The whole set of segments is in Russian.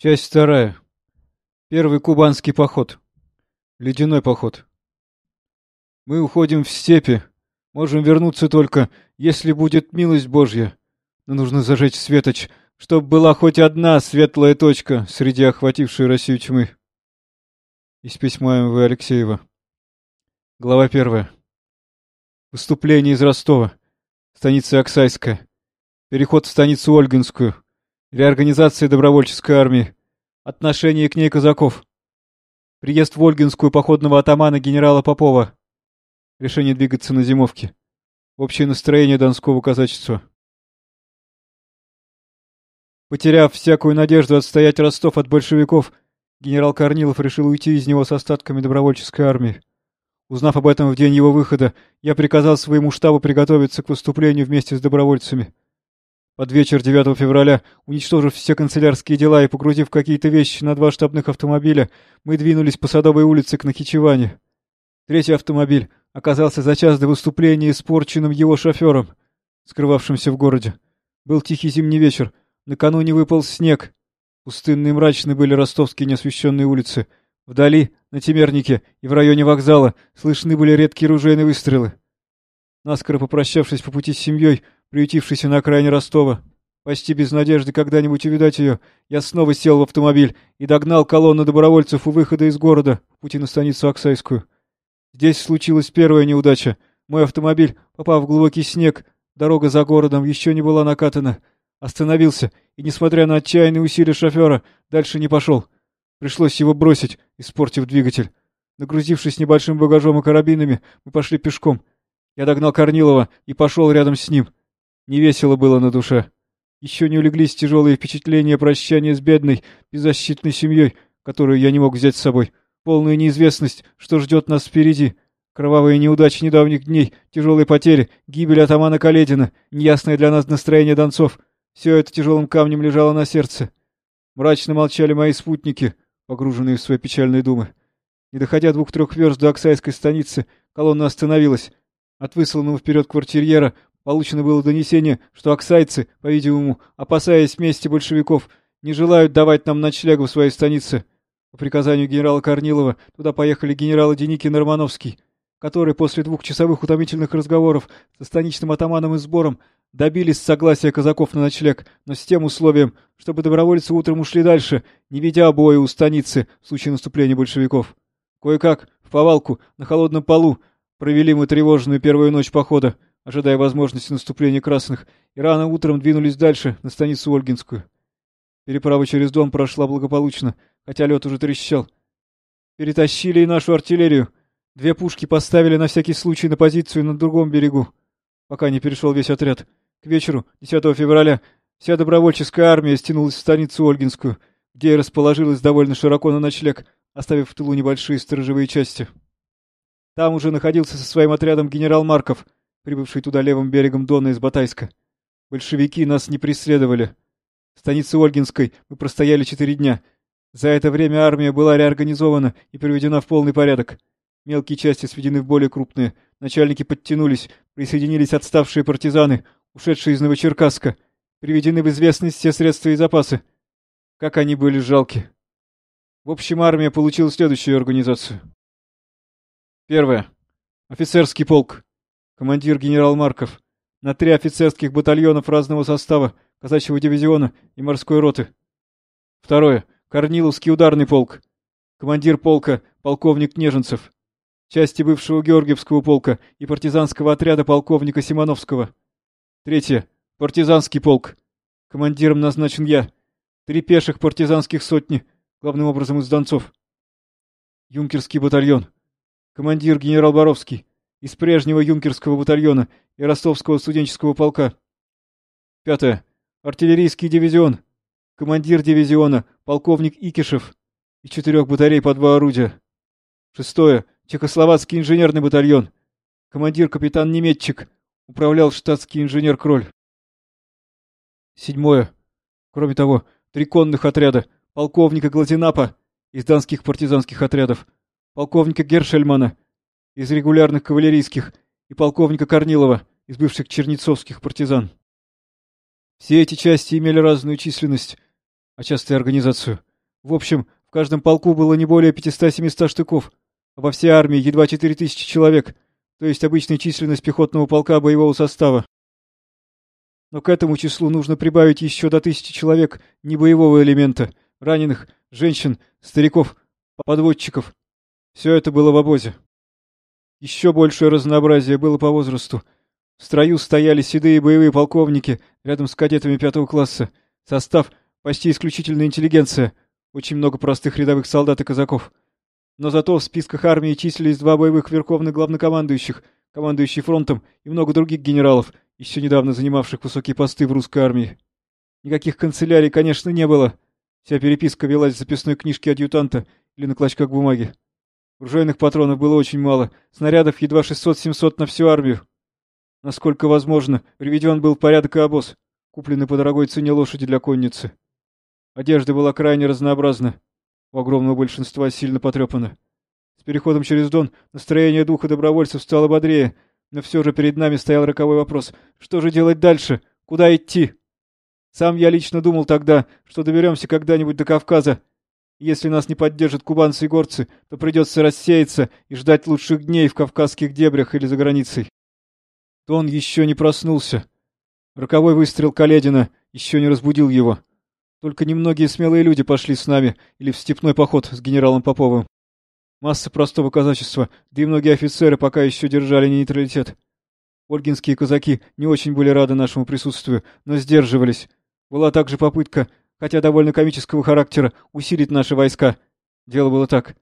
Часть вторая. Первый кубанский поход. Ледяной поход. Мы уходим в степи. Можем вернуться только, если будет милость Божья. Но нужно зажечь светоч, чтоб была хоть одна светлая точка среди охватившей Россию тьмы. Из письма М.В. Алексеева. Глава первая. Выступление из Ростова. Станица Оксайская. Переход в станицу Ольгинскую. Реорганизация добровольческой армии. Отношение к ней казаков. Приезд в Ольгинскую походного атамана генерала Попова. Решение двигаться на зимовке. Общее настроение донского казачества. Потеряв всякую надежду отстоять Ростов от большевиков, генерал Корнилов решил уйти из него с остатками добровольческой армии. Узнав об этом в день его выхода, я приказал своему штабу приготовиться к выступлению вместе с добровольцами. Под вечер 9 февраля, уничтожив все канцелярские дела и погрузив какие-то вещи на два штабных автомобиля, мы двинулись по Садовой улице к Нахичеване. Третий автомобиль оказался за час до выступления испорченным его шофером, скрывавшимся в городе. Был тихий зимний вечер, накануне выпал снег. Пустынные и мрачные были ростовские неосвещенные улицы. Вдали, на Темернике и в районе вокзала, слышны были редкие ружейные выстрелы. Наскоро попрощавшись по пути с семьей, приютившейся на окраине Ростова. Почти без надежды когда-нибудь увидать ее, я снова сел в автомобиль и догнал колонну добровольцев у выхода из города, пути на станицу Оксайскую. Здесь случилась первая неудача. Мой автомобиль, попав в глубокий снег, дорога за городом еще не была накатана. Остановился, и, несмотря на отчаянные усилия шофера, дальше не пошел. Пришлось его бросить, испортив двигатель. Нагрузившись небольшим багажом и карабинами, мы пошли пешком. Я догнал Корнилова и пошел рядом с ним. Невесело было на душе. Еще не улеглись тяжелые впечатления прощания с бедной, беззащитной семьей, которую я не мог взять с собой. Полная неизвестность, что ждет нас впереди. Кровавые неудачи недавних дней, тяжелые потери, гибель атамана Каледина, неясное для нас настроение донцов. Все это тяжелым камнем лежало на сердце. Мрачно молчали мои спутники, погруженные в свои печальные думы. Не доходя двух-трех верст до Оксайской станицы, колонна остановилась. От высланного вперед квартирьера Получено было донесение, что оксайцы, по-видимому, опасаясь мести большевиков, не желают давать нам ночлега в своей станице. По приказанию генерала Корнилова туда поехали генералы Деникин и Романовский, которые после двухчасовых утомительных разговоров со станичным атаманом и сбором добились согласия казаков на ночлег, но с тем условием, чтобы добровольцы утром ушли дальше, не ведя боя у станицы в случае наступления большевиков. Кое-как, в повалку, на холодном полу, провели мы тревожную первую ночь похода, ожидая возможности наступления красных, и рано утром двинулись дальше, на станицу Ольгинскую. Переправа через Дон прошла благополучно, хотя лед уже трещал. Перетащили и нашу артиллерию. Две пушки поставили на всякий случай на позицию на другом берегу, пока не перешел весь отряд. К вечеру, 10 февраля, вся добровольческая армия стянулась в станицу Ольгинскую, где и расположилась довольно широко на ночлег, оставив в тылу небольшие сторожевые части. Там уже находился со своим отрядом генерал Марков — прибывший туда левым берегом Дона из Батайска. Большевики нас не преследовали. В станице Ольгинской мы простояли четыре дня. За это время армия была реорганизована и приведена в полный порядок. Мелкие части сведены в более крупные. Начальники подтянулись, присоединились отставшие партизаны, ушедшие из Новочеркасска. Приведены в известность все средства и запасы. Как они были жалки. В общем, армия получила следующую организацию. Первое. Офицерский полк. Командир генерал Марков. На три офицерских батальонов разного состава, казачьего дивизиона и морской роты. Второе. Корниловский ударный полк. Командир полка полковник Неженцев. Части бывшего Георгиевского полка и партизанского отряда полковника Симоновского. Третье. Партизанский полк. Командиром назначен я. Три пеших партизанских сотни, главным образом из Донцов. Юнкерский батальон. Командир генерал Боровский из прежнего юнкерского батальона и ростовского студенческого полка. Пятое. Артиллерийский дивизион. Командир дивизиона, полковник Икишев. и четырех батарей по два орудия. Шестое. Чехословацкий инженерный батальон. Командир капитан Неметчик. Управлял штатский инженер Кроль. Седьмое. Кроме того, три конных отряда. Полковника Глазинапа из данских партизанских отрядов. Полковника Гершельмана из регулярных кавалерийских и полковника Корнилова из бывших чернецовских партизан. Все эти части имели разную численность, а часто и организацию. В общем, в каждом полку было не более 500-700 штыков, а во всей армии едва 4000 человек, то есть обычная численность пехотного полка боевого состава. Но к этому числу нужно прибавить еще до тысячи человек небоевого элемента, раненых, женщин, стариков, подводчиков. Все это было в обозе. Еще большее разнообразие было по возрасту. В строю стояли седые боевые полковники рядом с кадетами пятого класса. Состав почти исключительно интеллигенция. Очень много простых рядовых солдат и казаков. Но зато в списках армии числились два боевых верховных главнокомандующих, командующий фронтом и много других генералов, еще недавно занимавших высокие посты в русской армии. Никаких канцелярий, конечно, не было. Вся переписка велась в записной книжке адъютанта или на клочках бумаги. Ружейных патронов было очень мало, снарядов едва 600-700 на всю армию. Насколько возможно, приведен был порядок и обоз, купленный по дорогой цене лошади для конницы. Одежда была крайне разнообразна, у огромного большинства сильно потрепана. С переходом через Дон настроение духа добровольцев стало бодрее, но все же перед нами стоял роковой вопрос. Что же делать дальше? Куда идти? Сам я лично думал тогда, что доберемся когда-нибудь до Кавказа, если нас не поддержат кубанцы и горцы, то придется рассеяться и ждать лучших дней в кавказских дебрях или за границей. То он еще не проснулся. Роковой выстрел Каледина еще не разбудил его. Только немногие смелые люди пошли с нами или в степной поход с генералом Поповым. Масса простого казачества, да и многие офицеры пока еще держали нейтралитет. Ольгинские казаки не очень были рады нашему присутствию, но сдерживались. Была также попытка хотя довольно комического характера, усилить наши войска. Дело было так.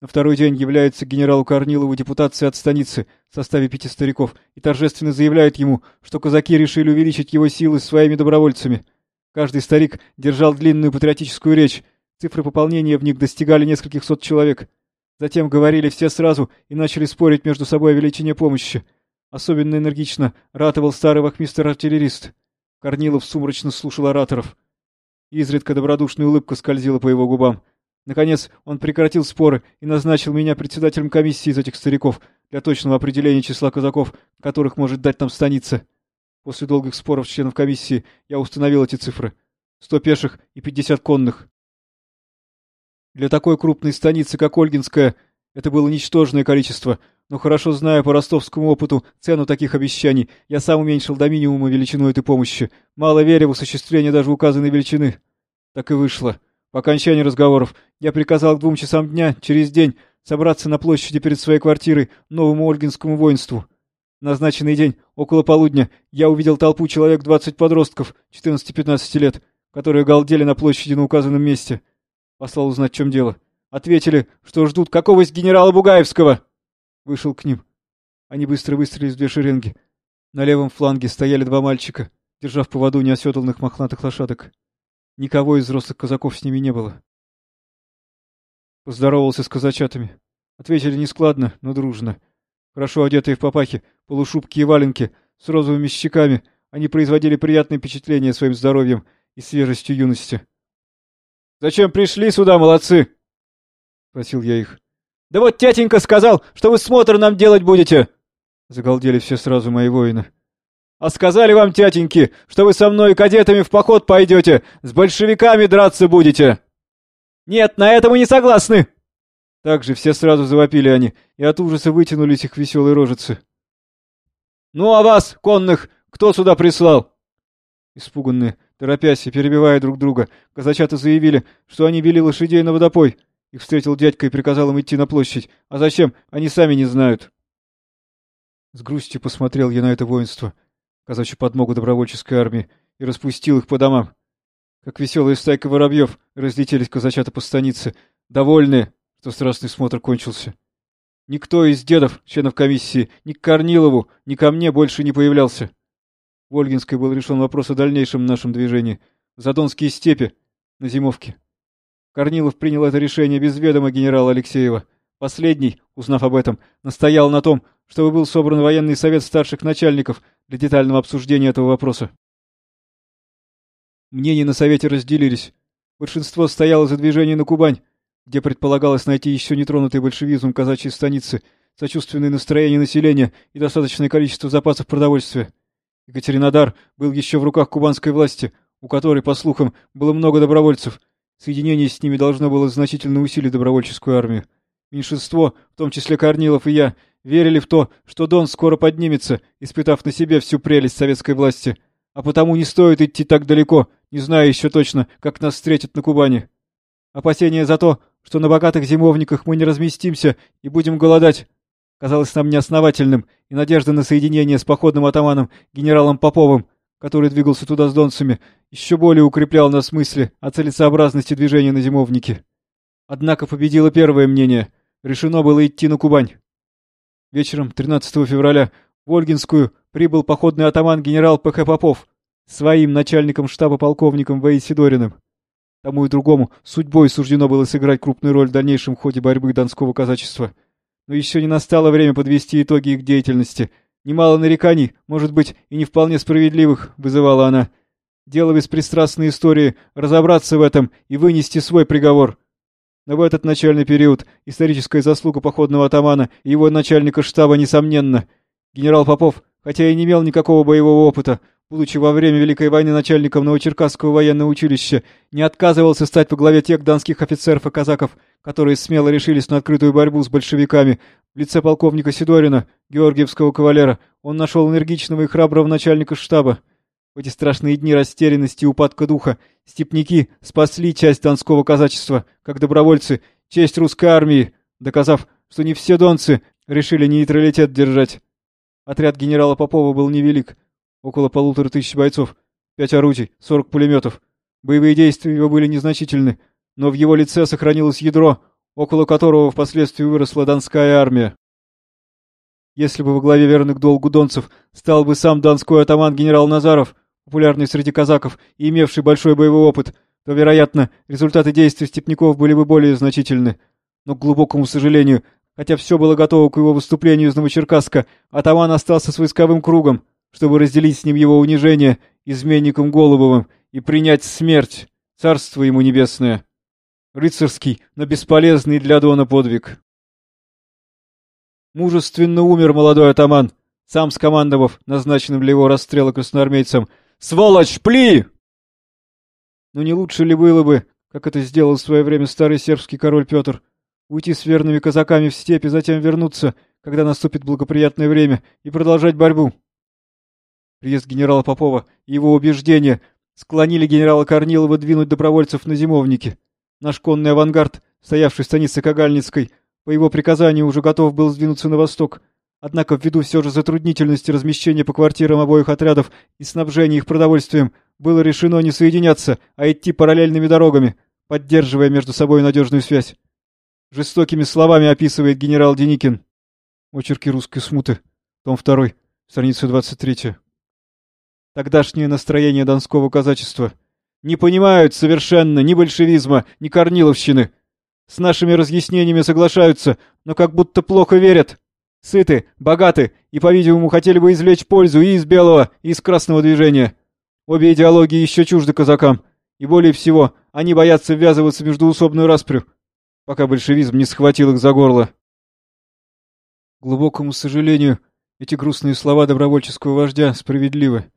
На второй день является генералу Корнилову депутация от станицы в составе пяти стариков и торжественно заявляет ему, что казаки решили увеличить его силы своими добровольцами. Каждый старик держал длинную патриотическую речь, цифры пополнения в них достигали нескольких сот человек. Затем говорили все сразу и начали спорить между собой о величине помощи. Особенно энергично ратовал старый вахмистр-артиллерист. Корнилов сумрачно слушал ораторов. Изредка добродушная улыбка скользила по его губам. Наконец он прекратил споры и назначил меня председателем комиссии из этих стариков для точного определения числа казаков, которых может дать нам станица. После долгих споров членов комиссии я установил эти цифры. Сто пеших и пятьдесят конных. Для такой крупной станицы, как Ольгинская, это было ничтожное количество, но хорошо зная по ростовскому опыту цену таких обещаний, я сам уменьшил до минимума величину этой помощи, мало веря в осуществление даже указанной величины. Так и вышло. По окончании разговоров я приказал к двум часам дня, через день, собраться на площади перед своей квартирой новому Ольгинскому воинству. Назначенный день, около полудня, я увидел толпу человек двадцать подростков, 14-15 лет, которые галдели на площади на указанном месте. Послал узнать, в чем дело. Ответили, что ждут какого-то генерала Бугаевского. Вышел к ним. Они быстро выстрелились в две шеренги. На левом фланге стояли два мальчика, держа в поводу неоседланных мохнатых лошадок. Никого из взрослых казаков с ними не было. Поздоровался с казачатами. Ответили нескладно, но дружно. Хорошо одетые в папахи, полушубки и валенки, с розовыми щеками, они производили приятное впечатление своим здоровьем и свежестью юности. «Зачем пришли сюда, молодцы?» — спросил я их. «Да вот тятенька сказал, что вы смотр нам делать будете!» Загалдели все сразу мои воины. «А сказали вам, тятеньки, что вы со мной кадетами в поход пойдете, с большевиками драться будете!» «Нет, на это мы не согласны!» Так же все сразу завопили они, и от ужаса вытянулись их веселые рожицы. «Ну а вас, конных, кто сюда прислал?» Испуганные, торопясь и перебивая друг друга, казачата заявили, что они вели лошадей на водопой, их встретил дядька и приказал им идти на площадь. А зачем? Они сами не знают. С грустью посмотрел я на это воинство, казачью подмогу добровольческой армии, и распустил их по домам. Как веселая стайка воробьев разлетелись казачата по станице, довольные, что страстный смотр кончился. Никто из дедов, членов комиссии, ни к Корнилову, ни ко мне больше не появлялся. В Ольгинской был решен вопрос о дальнейшем нашем движении. Задонские степи, на зимовке. Корнилов принял это решение без ведома генерала Алексеева. Последний, узнав об этом, настоял на том, чтобы был собран военный совет старших начальников для детального обсуждения этого вопроса. Мнения на совете разделились. Большинство стояло за движение на Кубань, где предполагалось найти еще нетронутый большевизм казачьей станицы, сочувственное настроение населения и достаточное количество запасов продовольствия. Екатеринодар был еще в руках кубанской власти, у которой, по слухам, было много добровольцев — Соединение с ними должно было значительно усилить добровольческую армию. Меньшинство, в том числе Корнилов и я, верили в то, что Дон скоро поднимется, испытав на себе всю прелесть советской власти. А потому не стоит идти так далеко, не зная еще точно, как нас встретят на Кубани. Опасения за то, что на богатых зимовниках мы не разместимся и будем голодать, казалось нам неосновательным, и надежда на соединение с походным атаманом генералом Поповым, который двигался туда с донцами, еще более укреплял нас мысли о целесообразности движения на зимовнике. Однако победило первое мнение. Решено было идти на Кубань. Вечером 13 февраля в Ольгинскую прибыл походный атаман генерал П.Х. Попов своим начальником штаба полковником В. Сидориным. Тому и другому судьбой суждено было сыграть крупную роль в дальнейшем ходе борьбы донского казачества. Но еще не настало время подвести итоги их деятельности. Немало нареканий, может быть, и не вполне справедливых, вызывала она. Дело беспристрастной истории, разобраться в этом и вынести свой приговор. Но в этот начальный период историческая заслуга походного атамана и его начальника штаба несомненно. Генерал Попов, хотя и не имел никакого боевого опыта, будучи во время Великой войны начальником Новочеркасского военного училища, не отказывался стать во главе тех донских офицеров и казаков, которые смело решились на открытую борьбу с большевиками. В лице полковника Сидорина, георгиевского кавалера, он нашел энергичного и храброго начальника штаба. В эти страшные дни растерянности и упадка духа степняки спасли часть донского казачества, как добровольцы, честь русской армии, доказав, что не все донцы решили нейтралитет держать. Отряд генерала Попова был невелик, около полутора тысяч бойцов, пять орудий, сорок пулеметов. Боевые действия его были незначительны, но в его лице сохранилось ядро, около которого впоследствии выросла донская армия. Если бы во главе верных долгу донцев стал бы сам донской атаман генерал Назаров, популярный среди казаков и имевший большой боевой опыт, то, вероятно, результаты действий степняков были бы более значительны. Но, к глубокому сожалению, хотя все было готово к его выступлению из Новочеркасска, атаман остался с войсковым кругом, чтобы разделить с ним его унижение изменником Голубовым и принять смерть, царство ему небесное. Рыцарский, но бесполезный для Дона подвиг. Мужественно умер молодой атаман, сам скомандовав назначенным для его расстрела красноармейцам — Сволочь, пли!» Но не лучше ли было бы, как это сделал в свое время старый сербский король Петр, уйти с верными казаками в степи, затем вернуться, когда наступит благоприятное время, и продолжать борьбу? Приезд генерала Попова и его убеждения склонили генерала Корнилова двинуть добровольцев на зимовники. Наш конный авангард, стоявший в станице Кагальницкой, по его приказанию уже готов был сдвинуться на восток, Однако ввиду все же затруднительности размещения по квартирам обоих отрядов и снабжения их продовольствием, было решено не соединяться, а идти параллельными дорогами, поддерживая между собой надежную связь. Жестокими словами описывает генерал Деникин. Очерки русской смуты. Том 2. Страница 23. Тогдашнее настроение донского казачества. Не понимают совершенно ни большевизма, ни корниловщины. С нашими разъяснениями соглашаются, но как будто плохо верят. Сыты, богаты и, по-видимому, хотели бы извлечь пользу и из белого, и из красного движения. Обе идеологии еще чужды казакам, и более всего они боятся ввязываться в междуусобную распрю, пока большевизм не схватил их за горло. Глубокому сожалению, эти грустные слова добровольческого вождя справедливы.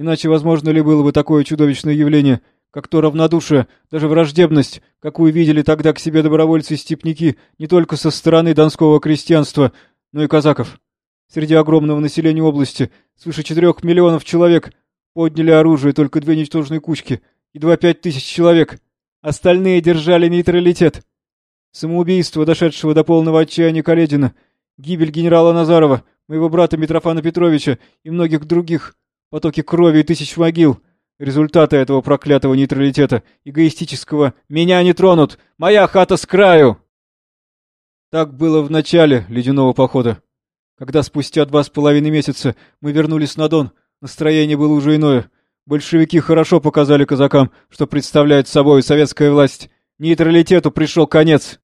Иначе возможно ли было бы такое чудовищное явление, как то равнодушие, даже враждебность, какую видели тогда к себе добровольцы-степняки не только со стороны донского крестьянства, но и казаков. Среди огромного населения области, свыше четырех миллионов человек, подняли оружие только две ничтожные кучки, едва пять тысяч человек. Остальные держали нейтралитет. Самоубийство, дошедшего до полного отчаяния Каледина, гибель генерала Назарова, моего брата Митрофана Петровича и многих других, потоки крови и тысяч могил — результаты этого проклятого нейтралитета, эгоистического «меня не тронут! Моя хата с краю!» Так было в начале ледяного похода. Когда спустя два с половиной месяца мы вернулись на Дон, настроение было уже иное. Большевики хорошо показали казакам, что представляет собой советская власть. Нейтралитету пришел конец.